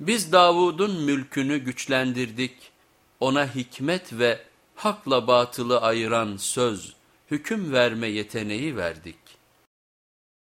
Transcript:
Biz Davud'un mülkünü güçlendirdik, ona hikmet ve hakla batılı ayıran söz, hüküm verme yeteneği verdik.